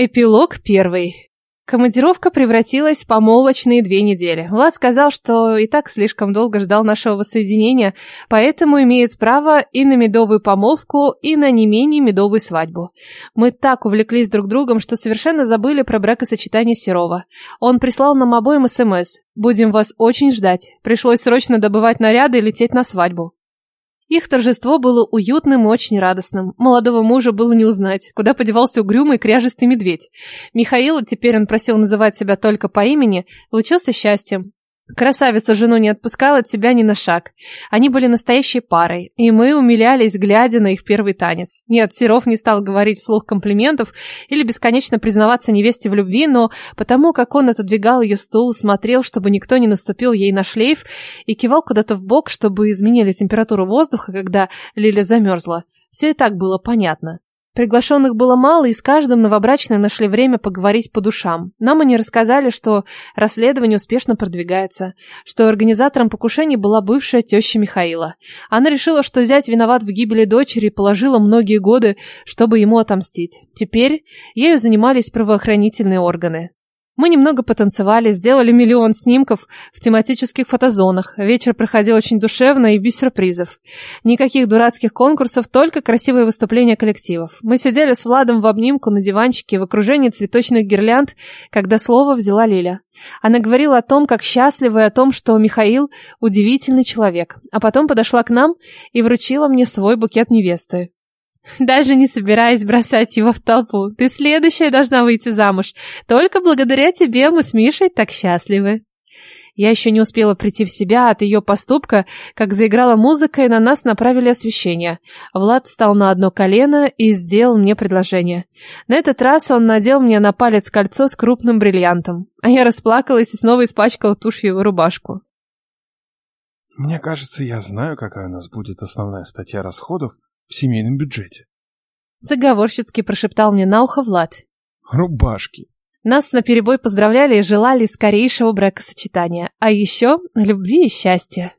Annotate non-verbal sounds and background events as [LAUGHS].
Эпилог первый. Командировка превратилась в помолвочные две недели. Влад сказал, что и так слишком долго ждал нашего воссоединения, поэтому имеет право и на медовую помолвку, и на не менее медовую свадьбу. Мы так увлеклись друг другом, что совершенно забыли про бракосочетание Серова. Он прислал нам обоим СМС. «Будем вас очень ждать. Пришлось срочно добывать наряды и лететь на свадьбу». Их торжество было уютным и очень радостным. Молодого мужа было не узнать, куда подевался угрюмый кряжистый медведь. Михаил, теперь он просил называть себя только по имени, лучился счастьем. Красавицу жену не отпускал от себя ни на шаг. Они были настоящей парой, и мы умилялись, глядя на их первый танец. Нет, Серов не стал говорить вслух комплиментов или бесконечно признаваться невесте в любви, но потому, как он отодвигал ее стул, смотрел, чтобы никто не наступил ей на шлейф, и кивал куда-то в бок, чтобы изменили температуру воздуха, когда Лиля замерзла. Все и так было понятно. Приглашенных было мало, и с каждым новобрачные нашли время поговорить по душам. Нам они рассказали, что расследование успешно продвигается, что организатором покушений была бывшая теща Михаила. Она решила, что зять виноват в гибели дочери и положила многие годы, чтобы ему отомстить. Теперь ею занимались правоохранительные органы. Мы немного потанцевали, сделали миллион снимков в тематических фотозонах. Вечер проходил очень душевно и без сюрпризов. Никаких дурацких конкурсов, только красивые выступления коллективов. Мы сидели с Владом в обнимку на диванчике в окружении цветочных гирлянд, когда слово взяла Лиля. Она говорила о том, как счастлива и о том, что Михаил удивительный человек. А потом подошла к нам и вручила мне свой букет невесты. [LAUGHS] Даже не собираясь бросать его в толпу. Ты следующая должна выйти замуж. Только благодаря тебе мы с Мишей так счастливы. Я еще не успела прийти в себя от ее поступка, как заиграла музыка, и на нас направили освещение. Влад встал на одно колено и сделал мне предложение. На этот раз он надел мне на палец кольцо с крупным бриллиантом, а я расплакалась и снова испачкала тушью рубашку. Мне кажется, я знаю, какая у нас будет основная статья расходов в семейном бюджете. Заговорщицки прошептал мне на ухо Влад. Рубашки. Нас наперебой поздравляли и желали скорейшего бракосочетания, а еще любви и счастья.